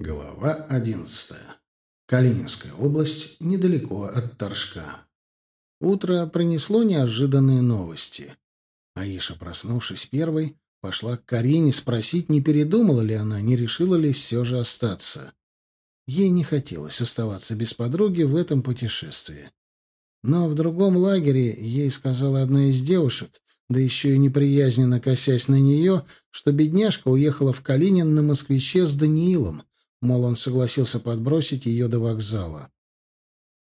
Глава одиннадцатая. Калининская область, недалеко от Торжка. Утро принесло неожиданные новости. Аиша, проснувшись первой, пошла к Карине спросить, не передумала ли она, не решила ли все же остаться. Ей не хотелось оставаться без подруги в этом путешествии. Но в другом лагере ей сказала одна из девушек, да еще и неприязненно косясь на нее, что бедняжка уехала в Калинин на москвиче с Даниилом — мол, он согласился подбросить ее до вокзала.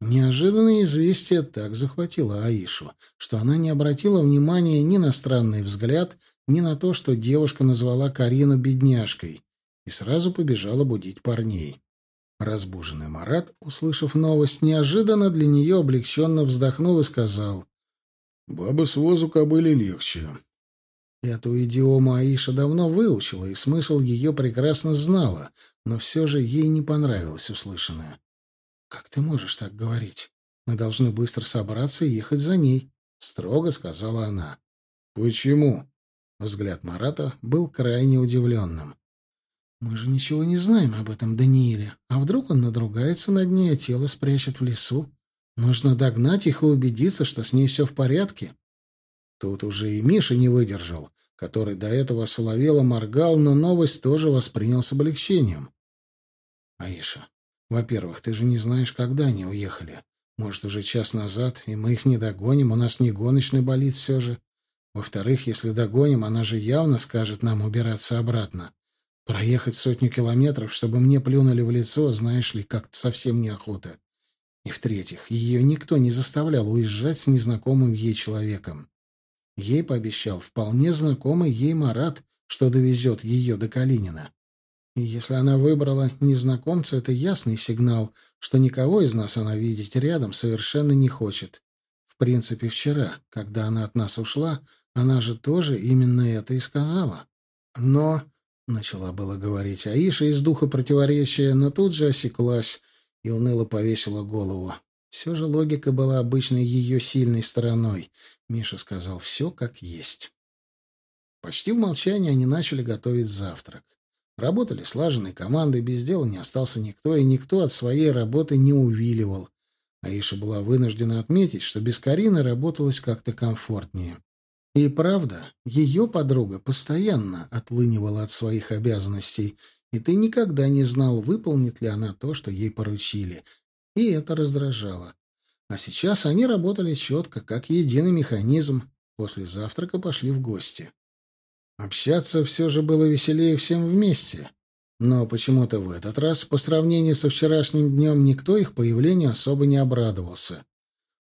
Неожиданное известие так захватило Аишу, что она не обратила внимания ни на странный взгляд, ни на то, что девушка назвала Карину бедняжкой, и сразу побежала будить парней. Разбуженный Марат, услышав новость, неожиданно для нее облегченно вздохнул и сказал, «Баба с возу кобыли легче». Эту идиому Аиша давно выучила, и смысл ее прекрасно знала — но все же ей не понравилось услышанное. «Как ты можешь так говорить? Мы должны быстро собраться и ехать за ней», — строго сказала она. «Почему?» Взгляд Марата был крайне удивленным. «Мы же ничего не знаем об этом Данииле. А вдруг он надругается над ней, а тело спрячет в лесу? Нужно догнать их и убедиться, что с ней все в порядке». Тут уже и Миша не выдержал который до этого соловело моргал, но новость тоже воспринял с облегчением. «Аиша, во-первых, ты же не знаешь, когда они уехали. Может, уже час назад, и мы их не догоним, у нас не гоночный болит все же. Во-вторых, если догоним, она же явно скажет нам убираться обратно. Проехать сотню километров, чтобы мне плюнули в лицо, знаешь ли, как-то совсем неохота. И в-третьих, ее никто не заставлял уезжать с незнакомым ей человеком. Ей пообещал вполне знакомый ей Марат, что довезет ее до Калинина. И если она выбрала незнакомца, это ясный сигнал, что никого из нас она видеть рядом совершенно не хочет. В принципе, вчера, когда она от нас ушла, она же тоже именно это и сказала. Но, — начала было говорить Аиша из духа противоречия, но тут же осеклась и уныло повесила голову. Все же логика была обычной ее сильной стороной. Миша сказал все как есть. Почти в молчании они начали готовить завтрак. Работали слаженной командой, без дела не остался никто, и никто от своей работы не увиливал. Аиша была вынуждена отметить, что без Карины работалось как-то комфортнее. И правда, ее подруга постоянно отлынивала от своих обязанностей, и ты никогда не знал, выполнит ли она то, что ей поручили, и это раздражало. А сейчас они работали четко, как единый механизм. После завтрака пошли в гости. Общаться все же было веселее всем вместе. Но почему-то в этот раз, по сравнению со вчерашним днем, никто их появлению особо не обрадовался.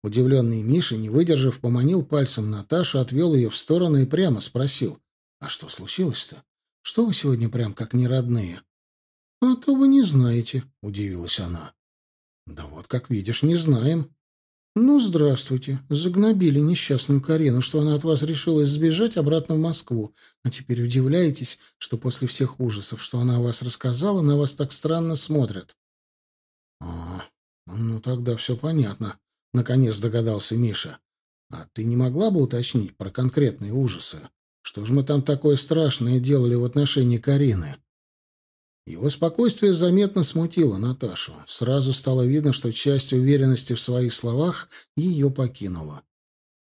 Удивленный Миша, не выдержав, поманил пальцем Наташу, отвел ее в сторону и прямо спросил. «А что случилось-то? Что вы сегодня прям как неродные?» «А то вы не знаете», — удивилась она. Да вот, как видишь, не знаем. Ну, здравствуйте. Загнобили несчастную Карину, что она от вас решилась сбежать обратно в Москву. А теперь удивляетесь, что после всех ужасов, что она о вас рассказала, на вас так странно смотрят. А, ну тогда все понятно. Наконец догадался Миша. А ты не могла бы уточнить про конкретные ужасы? Что же мы там такое страшное делали в отношении Карины? Его спокойствие заметно смутило Наташу. Сразу стало видно, что часть уверенности в своих словах ее покинула.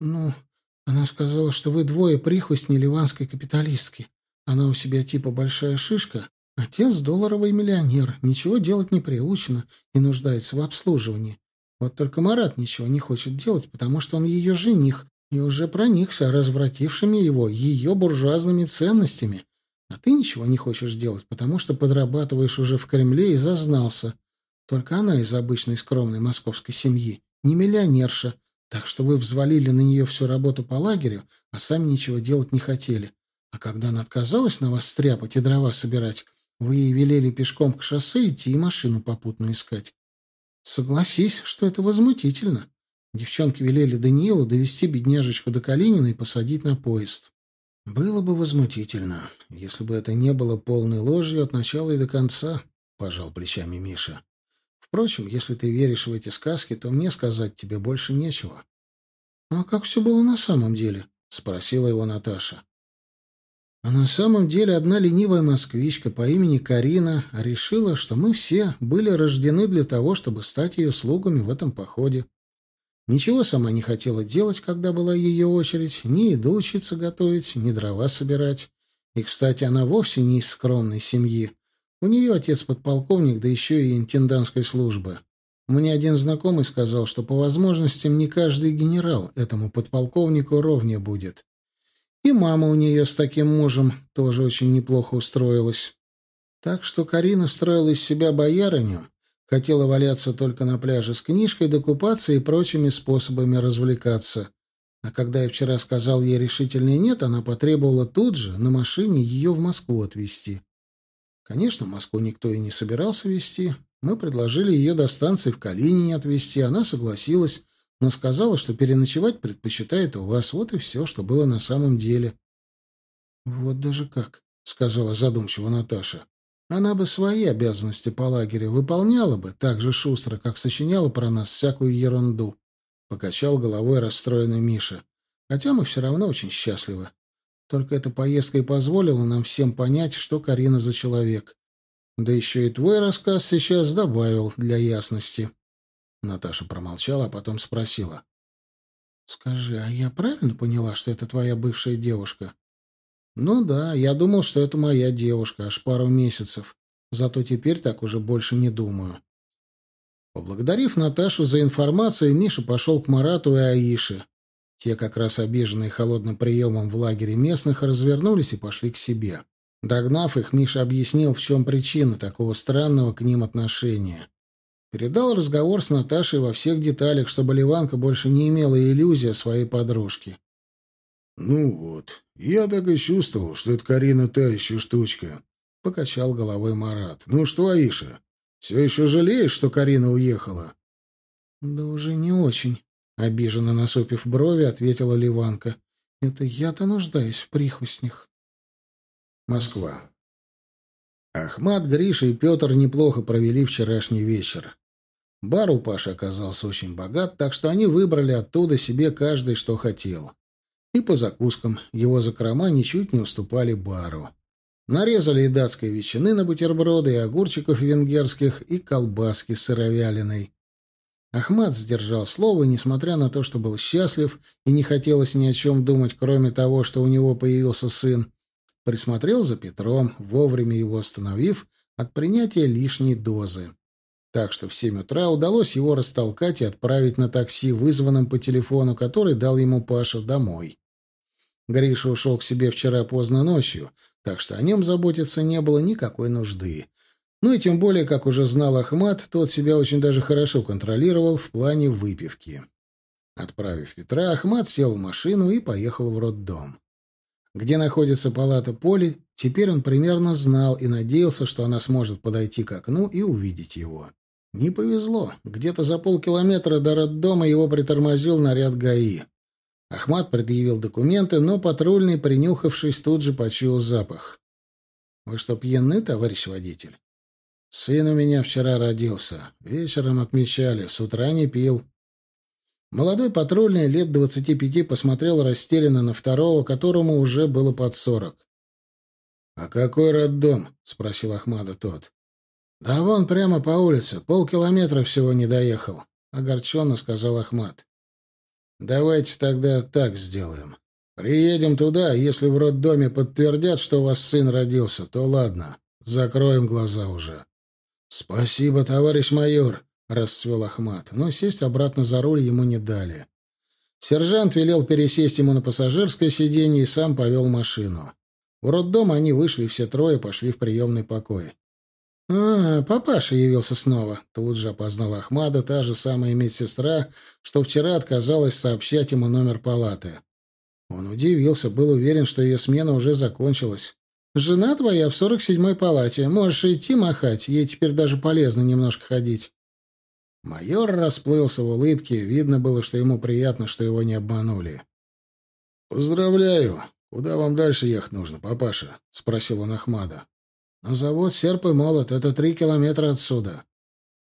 «Ну, она сказала, что вы двое прихвостни ливанской капиталистки. Она у себя типа большая шишка, отец долларовый миллионер, ничего делать не приучена и нуждается в обслуживании. Вот только Марат ничего не хочет делать, потому что он ее жених и уже проникся развратившими его, ее буржуазными ценностями» А ты ничего не хочешь делать, потому что подрабатываешь уже в Кремле и зазнался. Только она из обычной скромной московской семьи, не миллионерша, так что вы взвалили на нее всю работу по лагерю, а сами ничего делать не хотели. А когда она отказалась на вас стряпать и дрова собирать, вы ей велели пешком к шоссе идти и машину попутно искать. Согласись, что это возмутительно. Девчонки велели Даниилу довести бедняжечку до Калинина и посадить на поезд. «Было бы возмутительно, если бы это не было полной ложью от начала и до конца», — пожал плечами Миша. «Впрочем, если ты веришь в эти сказки, то мне сказать тебе больше нечего». «А как все было на самом деле?» — спросила его Наташа. А на самом деле одна ленивая москвичка по имени Карина решила, что мы все были рождены для того, чтобы стать ее слугами в этом походе. Ничего сама не хотела делать, когда была ее очередь, ни еду учиться готовить, ни дрова собирать. И, кстати, она вовсе не из скромной семьи. У нее отец подполковник, да еще и интендантской службы. Мне один знакомый сказал, что по возможностям не каждый генерал этому подполковнику ровнее будет. И мама у нее с таким мужем тоже очень неплохо устроилась. Так что Карина строила из себя боярыню, хотела валяться только на пляже с книжкой, докупаться и прочими способами развлекаться. А когда я вчера сказал ей решительный «нет», она потребовала тут же на машине ее в Москву отвезти. Конечно, в Москву никто и не собирался везти. Мы предложили ее до станции в Калинине отвезти, она согласилась, но сказала, что переночевать предпочитает у вас. Вот и все, что было на самом деле. — Вот даже как, — сказала задумчиво Наташа. Она бы свои обязанности по лагерю выполняла бы так же шустро, как сочиняла про нас всякую ерунду. Покачал головой расстроенный Миша. Хотя мы все равно очень счастливы. Только эта поездка и позволила нам всем понять, что Карина за человек. Да еще и твой рассказ сейчас добавил для ясности. Наташа промолчала, а потом спросила. «Скажи, а я правильно поняла, что это твоя бывшая девушка?» «Ну да, я думал, что это моя девушка, аж пару месяцев. Зато теперь так уже больше не думаю». Поблагодарив Наташу за информацию, Миша пошел к Марату и Аише. Те, как раз обиженные холодным приемом в лагере местных, развернулись и пошли к себе. Догнав их, Миша объяснил, в чем причина такого странного к ним отношения. Передал разговор с Наташей во всех деталях, чтобы Ливанка больше не имела иллюзии о своей подружке. «Ну вот, я так и чувствовал, что это Карина та еще штучка», — покачал головой Марат. «Ну что, Аиша, все еще жалеешь, что Карина уехала?» «Да уже не очень», — обиженно насупив брови, ответила Ливанка. «Это я-то нуждаюсь в прихвостнях». Москва. Ахмат, Гриша и Петр неплохо провели вчерашний вечер. Бар у Паши оказался очень богат, так что они выбрали оттуда себе каждый, что хотел. И по закускам его закрома ничуть не уступали бару. Нарезали и датской ветчины на бутерброды, и огурчиков венгерских, и колбаски с сыровялиной. Ахмат сдержал слово, несмотря на то, что был счастлив и не хотелось ни о чем думать, кроме того, что у него появился сын, Присмотрел за Петром, вовремя его остановив от принятия лишней дозы. Так что в семь утра удалось его растолкать и отправить на такси, вызванном по телефону, который дал ему Паша, домой. Гриша ушел к себе вчера поздно ночью, так что о нем заботиться не было никакой нужды. Ну и тем более, как уже знал Ахмат, тот себя очень даже хорошо контролировал в плане выпивки. Отправив Петра, Ахмат сел в машину и поехал в роддом. Где находится палата Поли, теперь он примерно знал и надеялся, что она сможет подойти к окну и увидеть его. Не повезло. Где-то за полкилометра до роддома его притормозил наряд ГАИ. Ахмат предъявил документы, но патрульный, принюхавшись, тут же почуял запах. «Вы что, пьяны, товарищ водитель?» «Сын у меня вчера родился. Вечером отмечали. С утра не пил». Молодой патрульный лет двадцати пяти посмотрел растерянно на второго, которому уже было под сорок. — А какой роддом? — спросил Ахмада тот. — Да вон прямо по улице, полкилометра всего не доехал, — огорченно сказал Ахмад. — Давайте тогда так сделаем. Приедем туда, если в роддоме подтвердят, что у вас сын родился, то ладно, закроем глаза уже. — Спасибо, товарищ майор, — расцвел Ахмат, но сесть обратно за руль ему не дали. Сержант велел пересесть ему на пассажирское сиденье и сам повел машину. В роддом они вышли все трое, пошли в приемный покой. «А, папаша явился снова», — тут же опознал Ахмада та же самая медсестра, что вчера отказалась сообщать ему номер палаты. Он удивился, был уверен, что ее смена уже закончилась. «Жена твоя в сорок седьмой палате. Можешь идти махать, ей теперь даже полезно немножко ходить». Майор расплылся в улыбке, видно было, что ему приятно, что его не обманули. «Поздравляю. Куда вам дальше ехать нужно, папаша?» — спросил он Ахмада. «На завод «Серп и молот». Это три километра отсюда».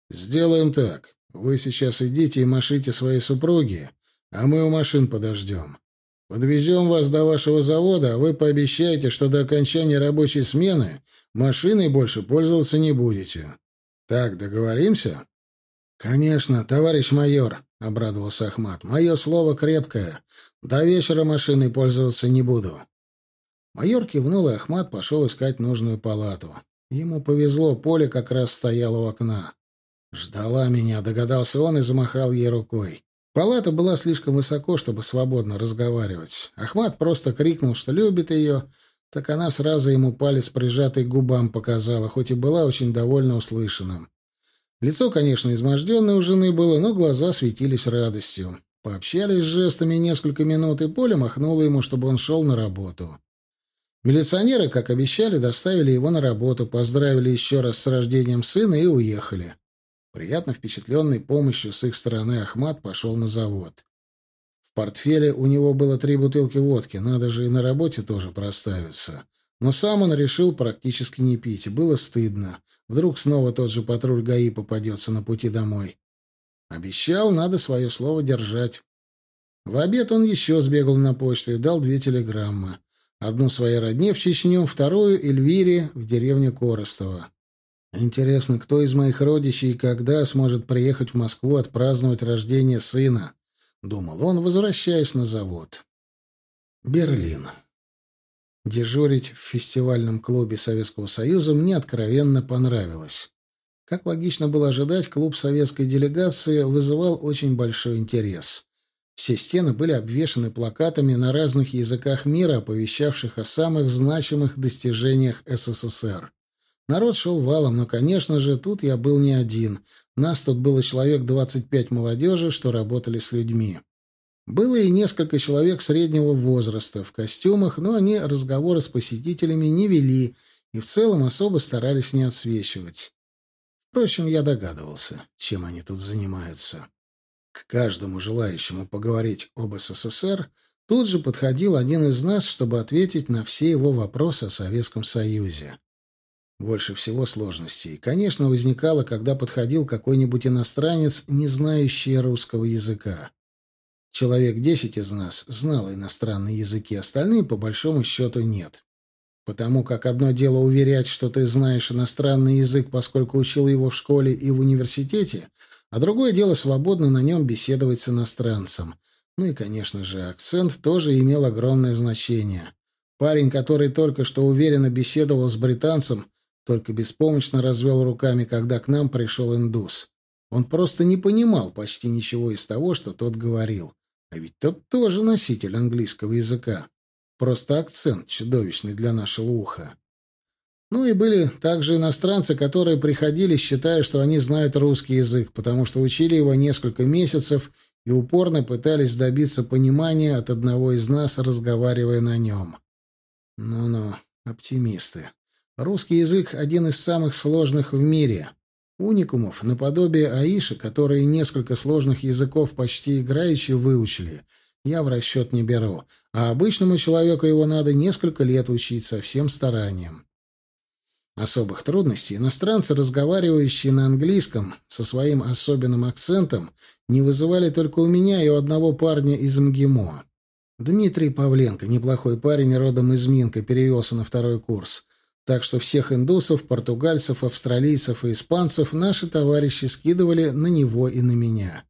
«Сделаем так. Вы сейчас идите и машите своей супруге, а мы у машин подождем. Подвезем вас до вашего завода, а вы пообещаете, что до окончания рабочей смены машиной больше пользоваться не будете. Так, договоримся?» «Конечно, товарищ майор», — обрадовался Ахмат. «Мое слово крепкое. До вечера машиной пользоваться не буду». Майор кивнул, и Ахмат пошел искать нужную палату. Ему повезло, поле как раз стояло у окна. «Ждала меня», — догадался он и замахал ей рукой. Палата была слишком высоко, чтобы свободно разговаривать. Ахмат просто крикнул, что любит ее, так она сразу ему палец прижатый к губам показала, хоть и была очень довольна услышанным. Лицо, конечно, изможденное у жены было, но глаза светились радостью. Пообщались жестами несколько минут, и Поля махнула ему, чтобы он шел на работу. Милиционеры, как обещали, доставили его на работу, поздравили еще раз с рождением сына и уехали. Приятно впечатленный помощью с их стороны Ахмат пошел на завод. В портфеле у него было три бутылки водки, надо же и на работе тоже проставиться. Но сам он решил практически не пить, было стыдно. Вдруг снова тот же патруль ГАИ попадется на пути домой. Обещал, надо свое слово держать. В обед он еще сбегал на почту и дал две телеграммы. Одну своей родне в Чечню, вторую Эльвире в деревню Коростова. Интересно, кто из моих родичей и когда сможет приехать в Москву отпраздновать рождение сына? Думал он, возвращаясь на завод. Берлин. Дежурить в фестивальном клубе Советского Союза мне откровенно понравилось. Как логично было ожидать, клуб советской делегации вызывал очень большой интерес. Все стены были обвешаны плакатами на разных языках мира, оповещавших о самых значимых достижениях СССР. Народ шел валом, но, конечно же, тут я был не один. Нас тут было человек 25 молодежи, что работали с людьми. Было и несколько человек среднего возраста в костюмах, но они разговоры с посетителями не вели и в целом особо старались не отсвечивать. Впрочем, я догадывался, чем они тут занимаются. К каждому желающему поговорить об СССР тут же подходил один из нас, чтобы ответить на все его вопросы о Советском Союзе. Больше всего сложностей, конечно, возникало, когда подходил какой-нибудь иностранец, не знающий русского языка. Человек десять из нас знал иностранные языки, остальные, по большому счету, нет. Потому как одно дело уверять, что ты знаешь иностранный язык, поскольку учил его в школе и в университете, а другое дело свободно на нем беседовать с иностранцем. Ну и, конечно же, акцент тоже имел огромное значение. Парень, который только что уверенно беседовал с британцем, только беспомощно развел руками, когда к нам пришел индус. Он просто не понимал почти ничего из того, что тот говорил. А ведь тот тоже носитель английского языка. Просто акцент чудовищный для нашего уха. Ну и были также иностранцы, которые приходили, считая, что они знают русский язык, потому что учили его несколько месяцев и упорно пытались добиться понимания от одного из нас, разговаривая на нем. Ну-ну, оптимисты. Русский язык — один из самых сложных в мире. Уникумов, наподобие Аиши, которые несколько сложных языков почти играючи выучили, я в расчет не беру, а обычному человеку его надо несколько лет учить со всем старанием. Особых трудностей иностранцы, разговаривающие на английском со своим особенным акцентом, не вызывали только у меня и у одного парня из МГИМО. Дмитрий Павленко, неплохой парень, родом из Минка, перевелся на второй курс. Так что всех индусов, португальцев, австралийцев и испанцев наши товарищи скидывали на него и на меня.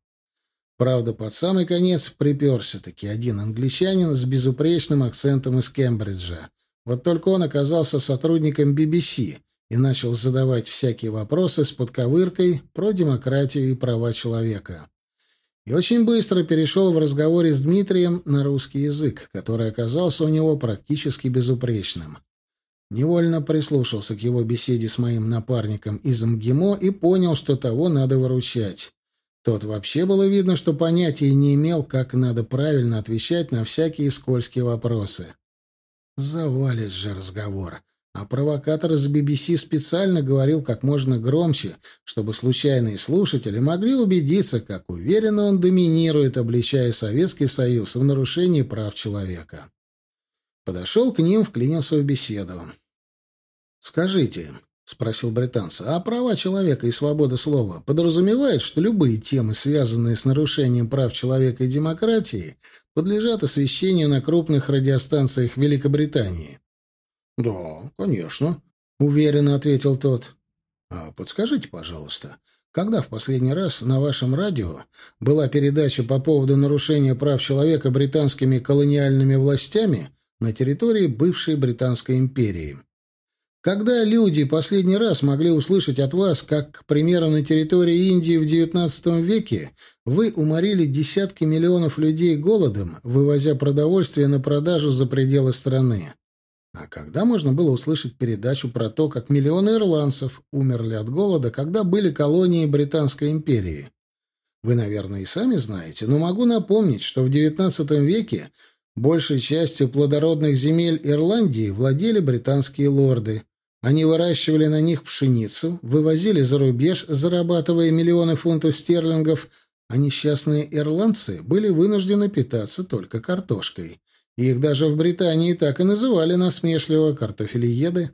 Правда, под самый конец приперся-таки один англичанин с безупречным акцентом из Кембриджа. Вот только он оказался сотрудником BBC и начал задавать всякие вопросы с подковыркой про демократию и права человека. И очень быстро перешел в разговоре с Дмитрием на русский язык, который оказался у него практически безупречным. Невольно прислушался к его беседе с моим напарником из МГИМО и понял, что того надо выручать. Тот вообще было видно, что понятия не имел, как надо правильно отвечать на всякие скользкие вопросы. Завалит же разговор. А провокатор из BBC специально говорил как можно громче, чтобы случайные слушатели могли убедиться, как уверенно он доминирует, обличая Советский Союз в нарушении прав человека. Подошел к ним, вклинился в беседу. «Скажите», — спросил британца, — «а права человека и свобода слова подразумевают, что любые темы, связанные с нарушением прав человека и демократии, подлежат освещению на крупных радиостанциях Великобритании. «Да, конечно», — уверенно ответил тот. «А подскажите, пожалуйста, когда в последний раз на вашем радио была передача по поводу нарушения прав человека британскими колониальными властями на территории бывшей Британской империи?» Когда люди последний раз могли услышать от вас, как, к примеру, на территории Индии в XIX веке вы уморили десятки миллионов людей голодом, вывозя продовольствие на продажу за пределы страны? А когда можно было услышать передачу про то, как миллионы ирландцев умерли от голода, когда были колонии Британской империи? Вы, наверное, и сами знаете, но могу напомнить, что в XIX веке большей частью плодородных земель Ирландии владели британские лорды – они выращивали на них пшеницу, вывозили за рубеж, зарабатывая миллионы фунтов стерлингов, а несчастные ирландцы были вынуждены питаться только картошкой. Их даже в Британии так и называли насмешливо картофелееды.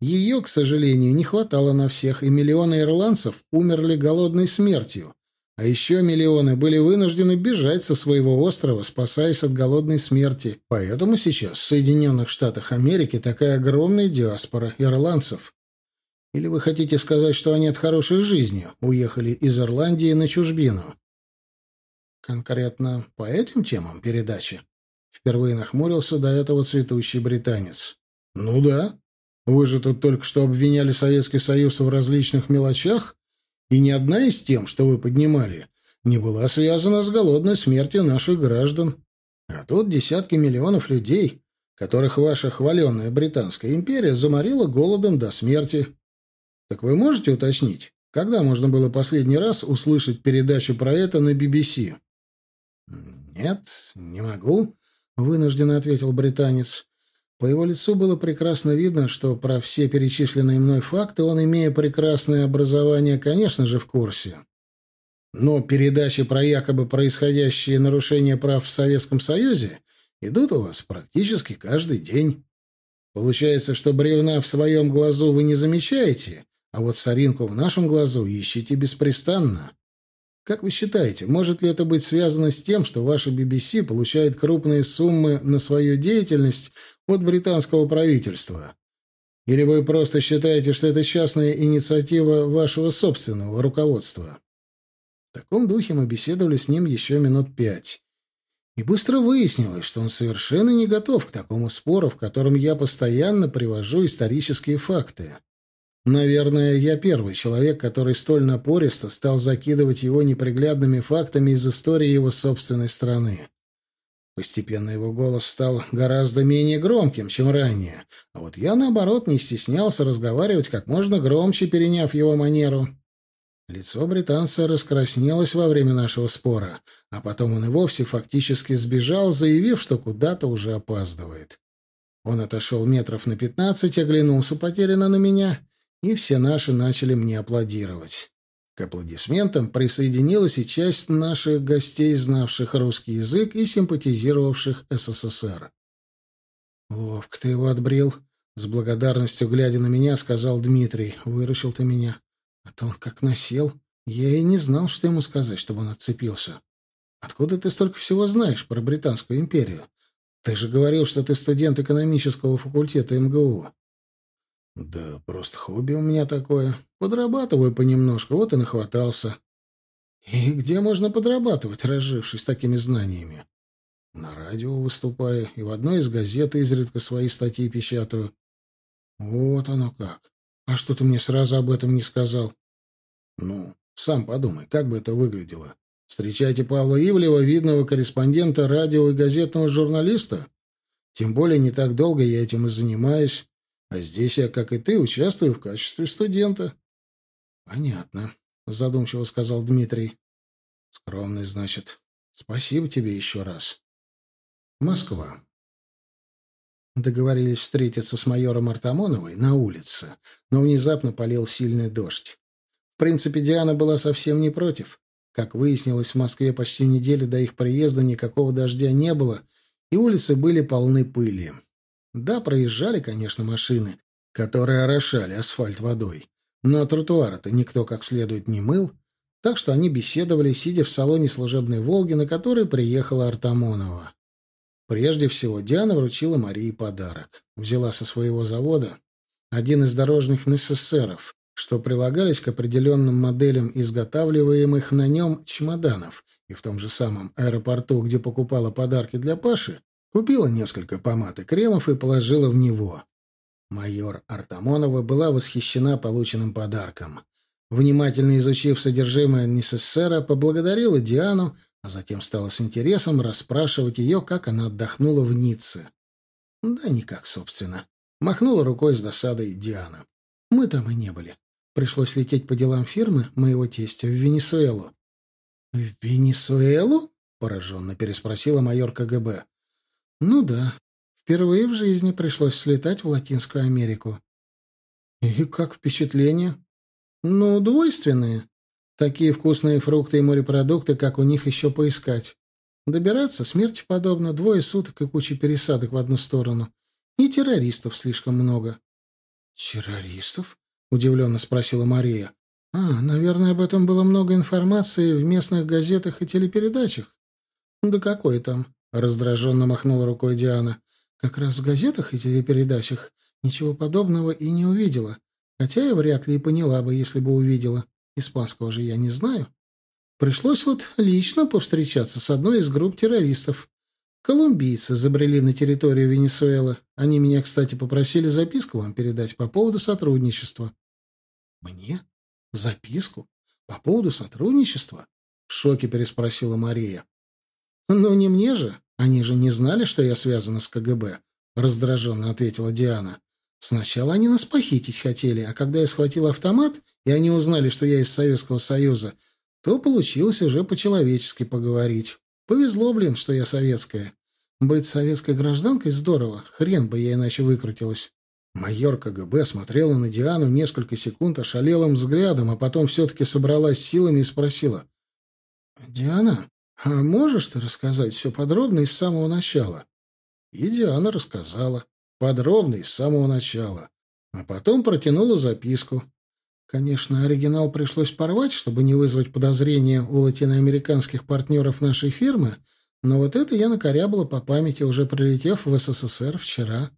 Ее, к сожалению, не хватало на всех, и миллионы ирландцев умерли голодной смертью. А еще миллионы были вынуждены бежать со своего острова, спасаясь от голодной смерти. Поэтому сейчас в Соединенных Штатах Америки такая огромная диаспора ирландцев. Или вы хотите сказать, что они от хорошей жизни уехали из Ирландии на чужбину? Конкретно по этим темам передачи? Впервые нахмурился до этого цветущий британец. Ну да. Вы же тут только что обвиняли Советский Союз в различных мелочах, и ни одна из тем, что вы поднимали, не была связана с голодной смертью наших граждан. А тут десятки миллионов людей, которых ваша хваленная Британская империя заморила голодом до смерти. Так вы можете уточнить, когда можно было последний раз услышать передачу про это на BBC? «Нет, не могу», — вынужденно ответил британец. По его лицу было прекрасно видно, что про все перечисленные мной факты он, имея прекрасное образование, конечно же, в курсе. Но передачи про якобы происходящие нарушения прав в Советском Союзе идут у вас практически каждый день. Получается, что бревна в своем глазу вы не замечаете, а вот соринку в нашем глазу ищете беспрестанно. Как вы считаете, может ли это быть связано с тем, что ваша BBC получает крупные суммы на свою деятельность от британского правительства? Или вы просто считаете, что это частная инициатива вашего собственного руководства? В таком духе мы беседовали с ним еще минут пять. И быстро выяснилось, что он совершенно не готов к такому спору, в котором я постоянно привожу исторические факты. Наверное, я первый человек, который столь напористо стал закидывать его неприглядными фактами из истории его собственной страны. Постепенно его голос стал гораздо менее громким, чем ранее, а вот я, наоборот, не стеснялся разговаривать как можно громче, переняв его манеру. Лицо британца раскраснелось во время нашего спора, а потом он и вовсе фактически сбежал, заявив, что куда-то уже опаздывает. Он отошел метров на пятнадцать, оглянулся потерянно на меня, и все наши начали мне аплодировать. К аплодисментам присоединилась и часть наших гостей, знавших русский язык и симпатизировавших СССР. «Ловко ты его отбрил», — с благодарностью глядя на меня, сказал Дмитрий. «Выручил ты меня. А то он как насел. Я и не знал, что ему сказать, чтобы он отцепился. Откуда ты столько всего знаешь про Британскую империю? Ты же говорил, что ты студент экономического факультета МГУ». «Да просто хобби у меня такое. Подрабатываю понемножку, вот и нахватался. И где можно подрабатывать, разжившись такими знаниями? На радио выступаю и в одной из газет изредка свои статьи печатаю. Вот оно как. А что ты мне сразу об этом не сказал? Ну, сам подумай, как бы это выглядело. Встречайте Павла Ивлева, видного корреспондента радио и газетного журналиста. Тем более не так долго я этим и занимаюсь. А здесь я, как и ты, участвую в качестве студента. Понятно, задумчиво сказал Дмитрий. Скромный, значит. Спасибо тебе еще раз. Москва. Договорились встретиться с майором Артамоновой на улице, но внезапно полил сильный дождь. В принципе, Диана была совсем не против. Как выяснилось, в Москве почти неделю до их приезда никакого дождя не было, и улицы были полны пыли. Да, проезжали, конечно, машины, которые орошали асфальт водой. Но тротуары-то никто как следует не мыл, Так что они беседовали, сидя в салоне служебной «Волги», на которой приехала Артамонова. Прежде всего, Диана вручила Марии подарок. Взяла со своего завода один из дорожных НССРов, что прилагались к определенным моделям изготавливаемых на нем чемоданов, и в том же самом аэропорту, где покупала подарки для Паши, купила несколько помад и кремов и положила в него. Майор Артамонова была восхищена полученным подарком. Внимательно изучив содержимое НССРа, поблагодарила Диану, а затем стала с интересом расспрашивать ее, как она отдохнула в Ницце. Да никак, собственно. Махнула рукой с досадой Диана. Мы там и не были. Пришлось лететь по делам фирмы моего тестя в Венесуэлу. «В Венесуэлу?» — пораженно переспросила майор КГБ. «Ну да. Впервые в жизни пришлось слетать в Латинскую Америку». «И как впечатление?» «Ну, двойственные. Такие вкусные фрукты и морепродукты, как у них еще поискать. Добираться смерти подобно, двое суток и куча пересадок в одну сторону. И террористов слишком много. «Террористов?» — удивленно спросила Мария. «А, наверное, об этом было много информации в местных газетах и телепередачах». «Да какой там?» — раздраженно махнула рукой Диана. «Как раз в газетах и телепередачах ничего подобного и не увидела. Хотя я вряд ли и поняла бы, если бы увидела. Испанского же я не знаю. Пришлось вот лично повстречаться с одной из групп террористов. Колумбийцы забрели на территорию Венесуэлы. Они меня, кстати, попросили записку вам передать по поводу сотрудничества. Мне? Записку? По поводу сотрудничества? В шоке переспросила Мария. Ну, не мне же. Они же не знали, что я связана с КГБ. Раздраженно ответила Диана. Сначала они нас похитить хотели, а когда я схватил автомат, и они узнали, что я из Советского Союза, то получилось уже по-человечески поговорить. Повезло, блин, что я советская. Быть советской гражданкой здорово, хрен бы я иначе выкрутилась. Майор КГБ смотрела на Диану несколько секунд ошалелым взглядом, а потом все-таки собралась силами и спросила. «Диана, а можешь ты рассказать все подробно и с самого начала?» И Диана рассказала. Подробно и с самого начала. А потом протянула записку. Конечно, оригинал пришлось порвать, чтобы не вызвать подозрения у латиноамериканских партнеров нашей фирмы, но вот это я накорябала по памяти, уже прилетев в СССР вчера.